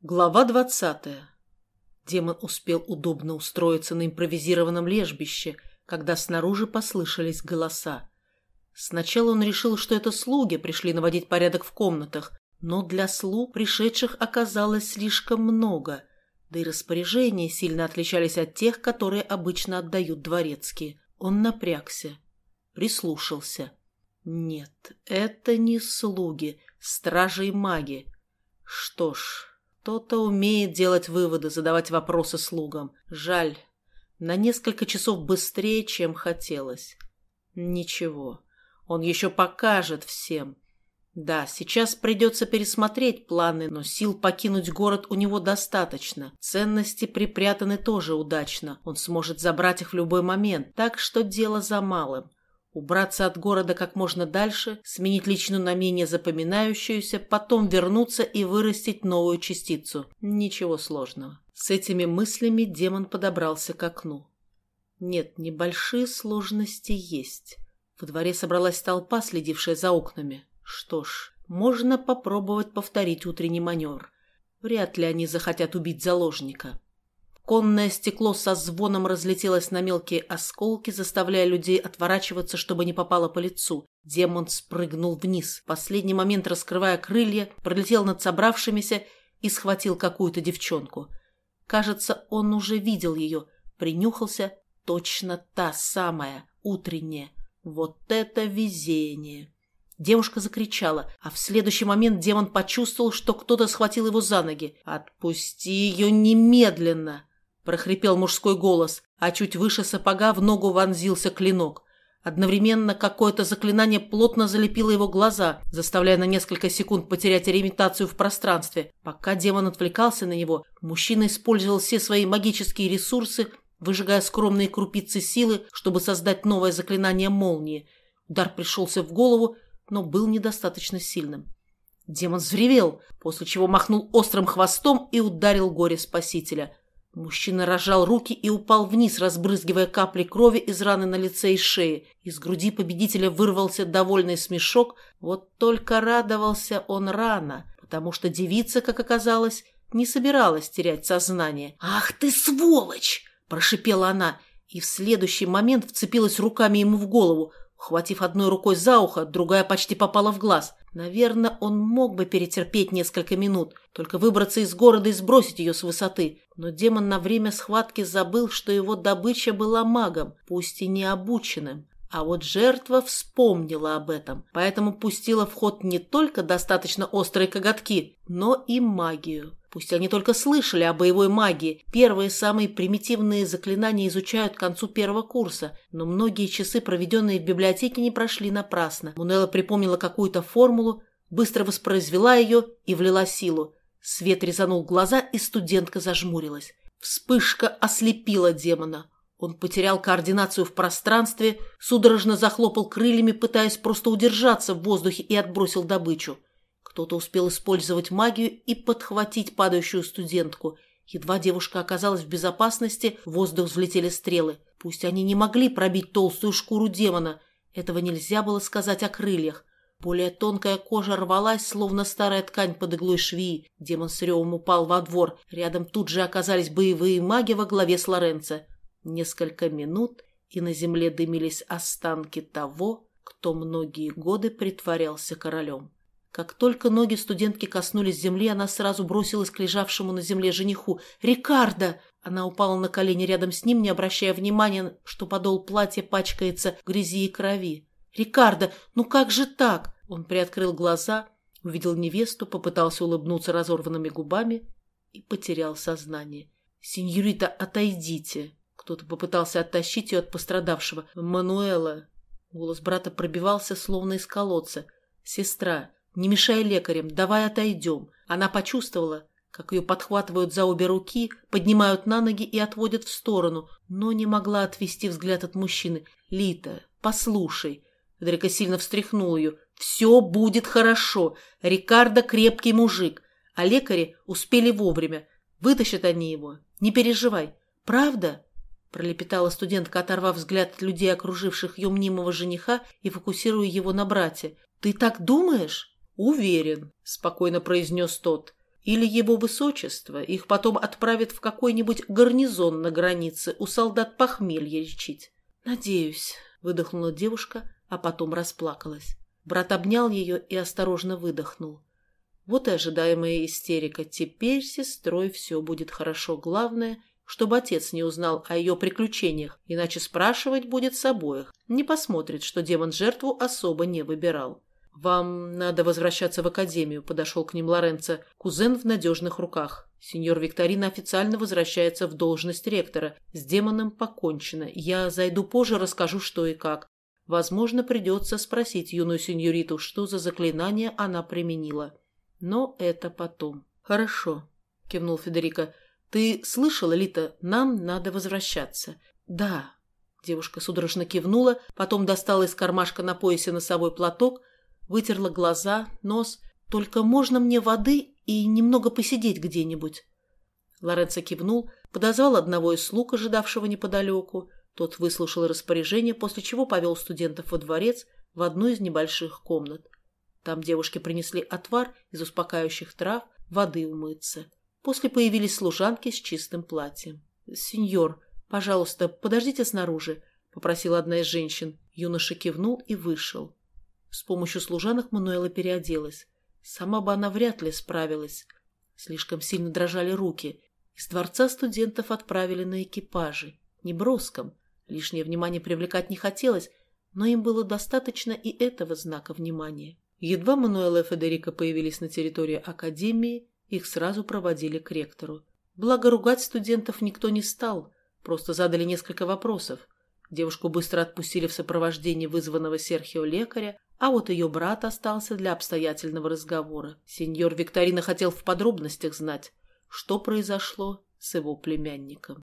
Глава двадцатая. Демон успел удобно устроиться на импровизированном лежбище, когда снаружи послышались голоса. Сначала он решил, что это слуги пришли наводить порядок в комнатах, но для слуг пришедших оказалось слишком много, да и распоряжения сильно отличались от тех, которые обычно отдают дворецкие. Он напрягся, прислушался. Нет, это не слуги, стражи и маги. Что ж, кто-то умеет делать выводы, задавать вопросы слугам. Жаль, на несколько часов быстрее, чем хотелось. Ничего, он еще покажет всем. Да, сейчас придется пересмотреть планы, но сил покинуть город у него достаточно. Ценности припрятаны тоже удачно. Он сможет забрать их в любой момент, так что дело за малым. Убраться от города как можно дальше, сменить личную на менее запоминающуюся, потом вернуться и вырастить новую частицу. Ничего сложного. С этими мыслями демон подобрался к окну. Нет, небольшие сложности есть. Во дворе собралась толпа, следившая за окнами. Что ж, можно попробовать повторить утренний маневр. Вряд ли они захотят убить заложника. Конное стекло со звоном разлетелось на мелкие осколки, заставляя людей отворачиваться, чтобы не попало по лицу. Демон спрыгнул вниз, в последний момент раскрывая крылья, пролетел над собравшимися и схватил какую-то девчонку. Кажется, он уже видел ее, принюхался. Точно та самая, утренняя. Вот это везение! Девушка закричала, а в следующий момент демон почувствовал, что кто-то схватил его за ноги. «Отпусти ее немедленно!» Прохрипел мужской голос, а чуть выше сапога в ногу вонзился клинок. Одновременно какое-то заклинание плотно залепило его глаза, заставляя на несколько секунд потерять ориентацию в пространстве. Пока демон отвлекался на него, мужчина использовал все свои магические ресурсы, выжигая скромные крупицы силы, чтобы создать новое заклинание молнии. Удар пришелся в голову, но был недостаточно сильным. Демон взревел, после чего махнул острым хвостом и ударил горе-спасителя. Мужчина рожал руки и упал вниз, разбрызгивая капли крови из раны на лице и шее. Из груди победителя вырвался довольный смешок, вот только радовался он рано, потому что девица, как оказалось, не собиралась терять сознание. «Ах ты сволочь!» – прошипела она, и в следующий момент вцепилась руками ему в голову, ухватив одной рукой за ухо, другая почти попала в глаз. Наверное, он мог бы перетерпеть несколько минут, только выбраться из города и сбросить ее с высоты. Но демон на время схватки забыл, что его добыча была магом, пусть и не обученным. А вот жертва вспомнила об этом, поэтому пустила в ход не только достаточно острые коготки, но и магию. Пусть они только слышали о боевой магии, первые самые примитивные заклинания изучают к концу первого курса, но многие часы, проведенные в библиотеке, не прошли напрасно. Мунелла припомнила какую-то формулу, быстро воспроизвела ее и влила силу. Свет резанул глаза, и студентка зажмурилась. Вспышка ослепила демона. Он потерял координацию в пространстве, судорожно захлопал крыльями, пытаясь просто удержаться в воздухе и отбросил добычу. Кто-то успел использовать магию и подхватить падающую студентку. Едва девушка оказалась в безопасности, в воздух взлетели стрелы. Пусть они не могли пробить толстую шкуру демона, этого нельзя было сказать о крыльях. Более тонкая кожа рвалась, словно старая ткань под иглой швеи. Демон с ревом упал во двор. Рядом тут же оказались боевые маги во главе с Лоренцо. Несколько минут, и на земле дымились останки того, кто многие годы притворялся королем. Как только ноги студентки коснулись земли, она сразу бросилась к лежавшему на земле жениху. «Рикардо!» Она упала на колени рядом с ним, не обращая внимания, что подол платья пачкается в грязи и крови. «Рикардо, ну как же так?» Он приоткрыл глаза, увидел невесту, попытался улыбнуться разорванными губами и потерял сознание. «Синьорита, отойдите!» Кто-то попытался оттащить ее от пострадавшего. «Мануэла!» Голос брата пробивался, словно из колодца. «Сестра, не мешай лекарям, давай отойдем!» Она почувствовала, как ее подхватывают за обе руки, поднимают на ноги и отводят в сторону, но не могла отвести взгляд от мужчины. «Лита, послушай!» Федерико сильно встряхнул ее. «Все будет хорошо. Рикардо крепкий мужик. А лекари успели вовремя. Вытащат они его. Не переживай. Правда?» Пролепетала студентка, оторвав взгляд от людей, окруживших ее мнимого жениха, и фокусируя его на брате. «Ты так думаешь?» «Уверен», — спокойно произнес тот. или его высочество их потом отправит в какой-нибудь гарнизон на границе у солдат похмелья лечить. «Надеюсь», — выдохнула девушка, а потом расплакалась. Брат обнял ее и осторожно выдохнул. Вот и ожидаемая истерика. Теперь с сестрой все будет хорошо. Главное, чтобы отец не узнал о ее приключениях, иначе спрашивать будет с обоих. Не посмотрит, что демон жертву особо не выбирал. «Вам надо возвращаться в академию», — подошел к ним Лоренцо. «Кузен в надежных руках. Сеньор Викторина официально возвращается в должность ректора. С демоном покончено. Я зайду позже, расскажу, что и как. Возможно, придется спросить юную сеньориту, что за заклинание она применила. Но это потом». «Хорошо», — кивнул Федерико. «Ты слышала, Лита, нам надо возвращаться». «Да». Девушка судорожно кивнула, потом достала из кармашка на поясе носовой платок, вытерла глаза, нос. «Только можно мне воды и немного посидеть где-нибудь?» Лоренцо кивнул, подозвал одного из слуг, ожидавшего неподалеку. Тот выслушал распоряжение, после чего повел студентов во дворец в одну из небольших комнат. Там девушки принесли отвар из успокаивающих трав, воды умыться. После появились служанки с чистым платьем. «Сеньор, пожалуйста, подождите снаружи», — попросила одна из женщин. Юноша кивнул и вышел. С помощью служанок Мануэла переоделась. Сама бы она вряд ли справилась. Слишком сильно дрожали руки. Из дворца студентов отправили на экипаже. Не броском. Лишнее внимание привлекать не хотелось, но им было достаточно и этого знака внимания. Едва Мануэла и Федерико появились на территории Академии, их сразу проводили к ректору. Благо ругать студентов никто не стал, просто задали несколько вопросов. Девушку быстро отпустили в сопровождении вызванного Серхио лекаря, а вот ее брат остался для обстоятельного разговора. Сеньор Викторина хотел в подробностях знать, что произошло с его племянником.